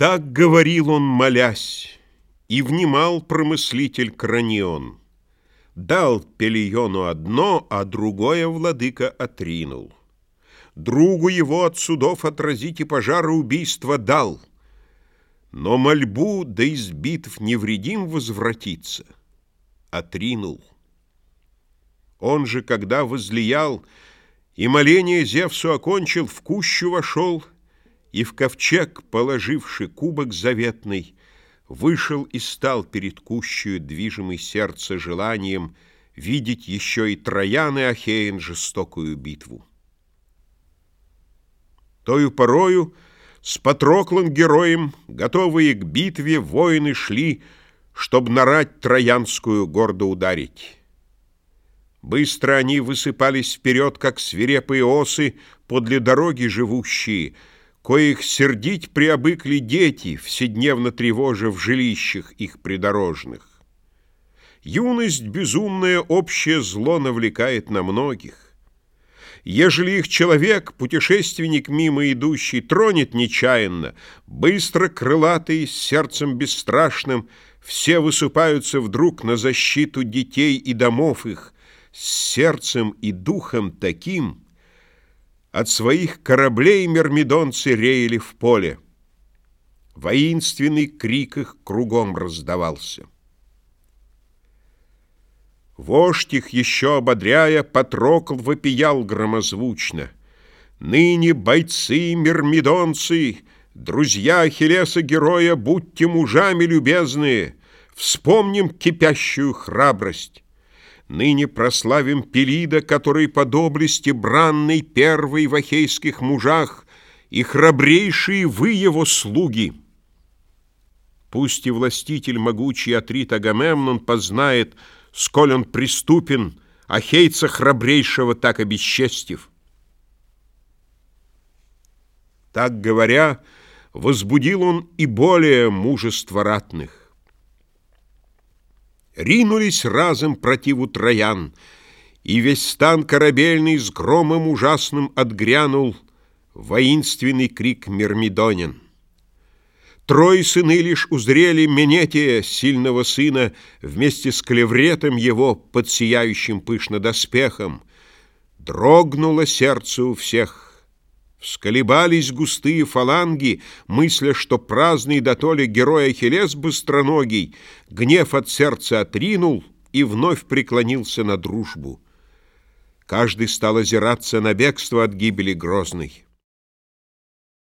Так говорил он, молясь, и внимал промыслитель Кранион. Дал Пелиону одно, а другое владыка отринул. Другу его от судов отразить и пожара убийства дал, но мольбу да из битв невредим возвратиться отринул. Он же, когда возлиял и моление Зевсу окончил, в кущу вошел и в ковчег, положивший кубок заветный, вышел и стал перед кущую, движимый сердце желанием видеть еще и Троян и Ахеин жестокую битву. Тою порою с Патроклом героем, готовые к битве, воины шли, чтоб нарать Троянскую гордо ударить. Быстро они высыпались вперед, как свирепые осы, подле дороги живущие, коих сердить приобыкли дети, вседневно тревожа в жилищах их придорожных. Юность безумная общее зло навлекает на многих. Ежели их человек, путешественник мимо идущий, тронет нечаянно, быстро крылатый, с сердцем бесстрашным, все высыпаются вдруг на защиту детей и домов их, с сердцем и духом таким, от своих кораблей мирмидонцы реяли в поле. Воинственный крик их кругом раздавался. Вождь их, еще ободряя, Патрокл вопиял громозвучно. «Ныне бойцы, мирмидонцы, друзья Ахиллеса-героя, будьте мужами любезные, вспомним кипящую храбрость». Ныне прославим Пелида, который по доблести бранный первый в ахейских мужах, и храбрейшие вы его слуги. Пусть и властитель могучий Атрит Агамемнон познает, сколь он преступен, ахейца храбрейшего так обесчестив. Так говоря, возбудил он и более мужество ратных ринулись разом противу троян, и весь стан корабельный с громом ужасным отгрянул воинственный крик Мирмидонин. Трое сыны лишь узрели Менетия, сильного сына, вместе с клевретом его под сияющим пышно доспехом. Дрогнуло сердце у всех — Всколебались густые фаланги, мысля, что праздный дотоле герой Ахиллес быстроногий гнев от сердца отринул и вновь преклонился на дружбу. Каждый стал озираться на бегство от гибели грозной.